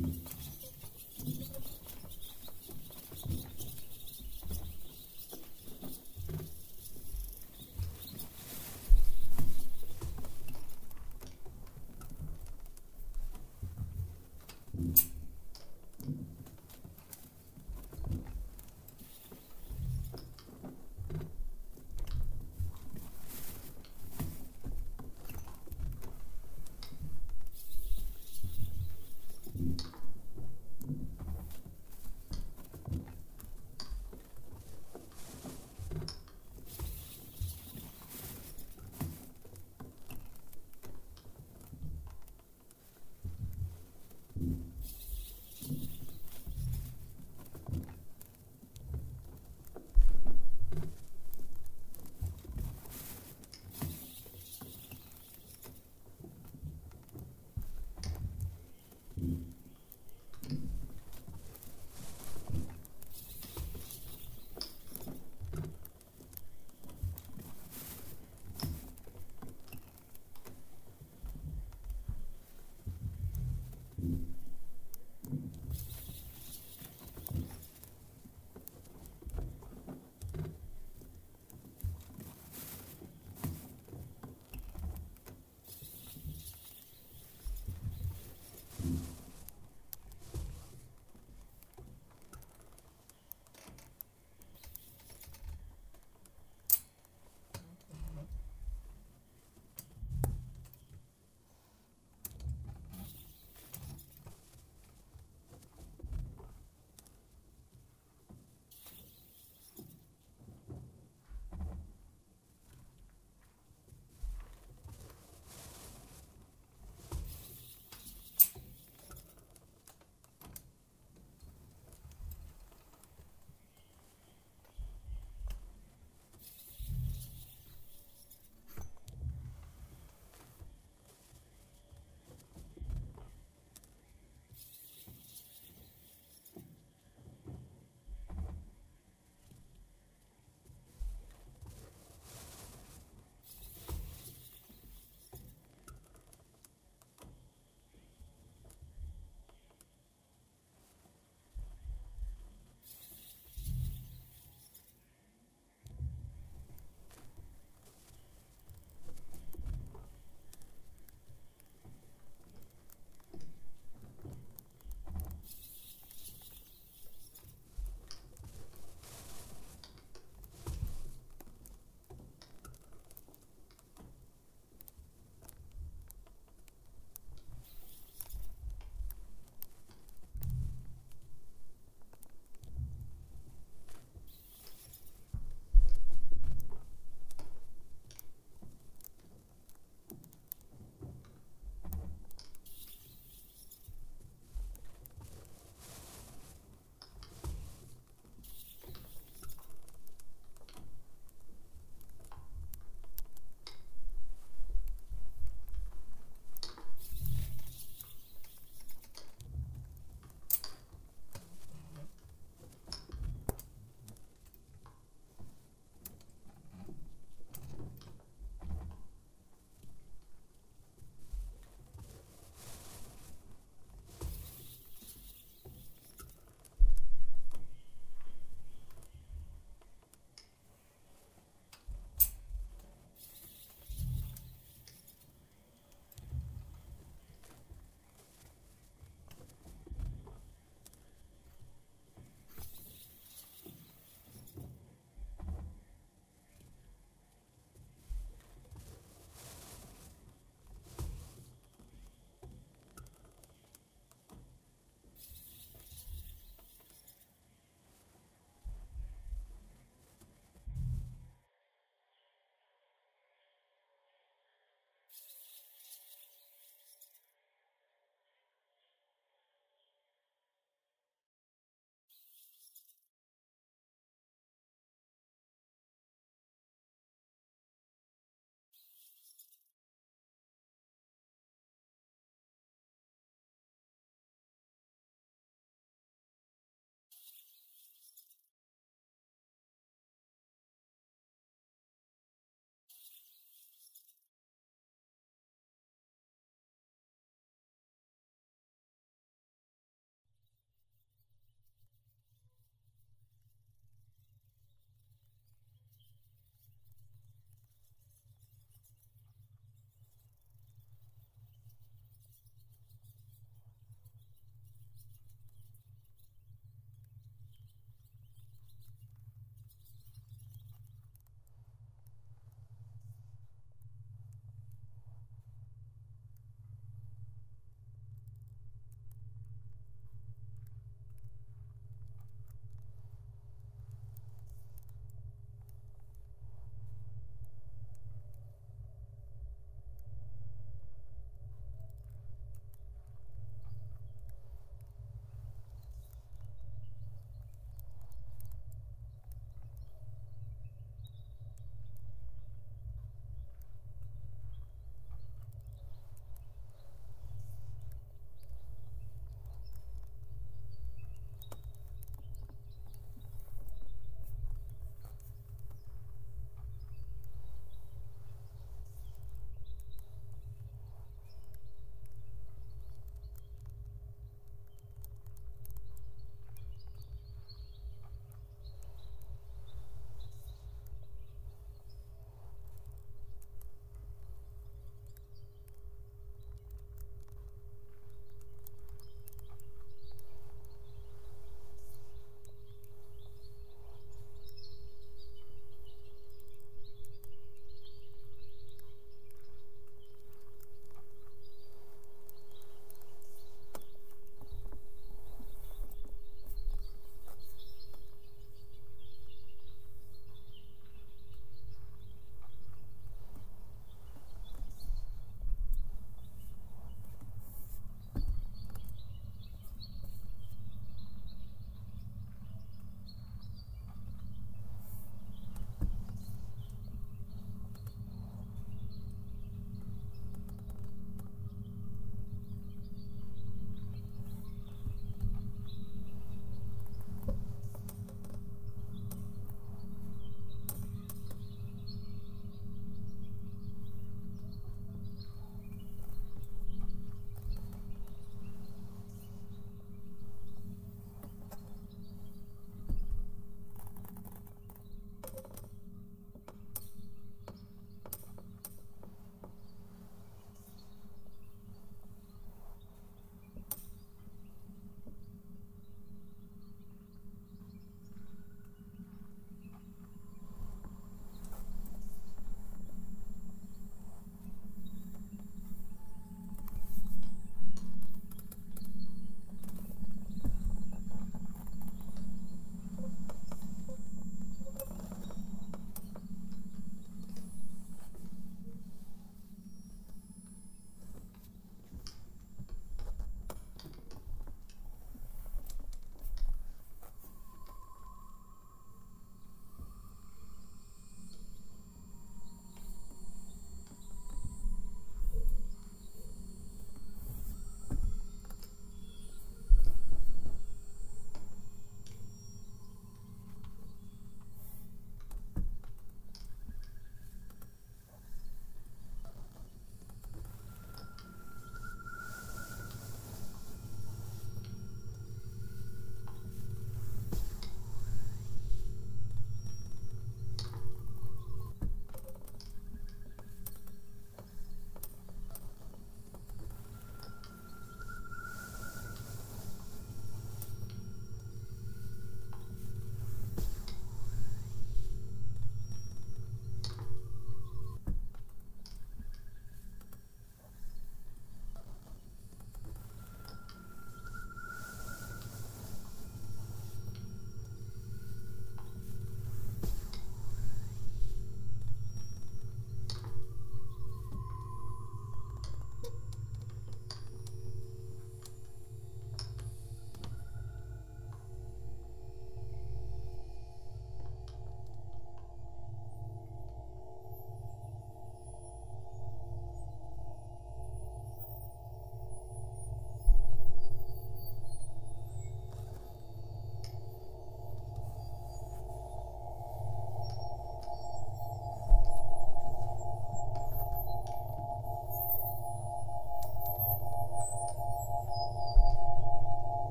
Mm-hmm.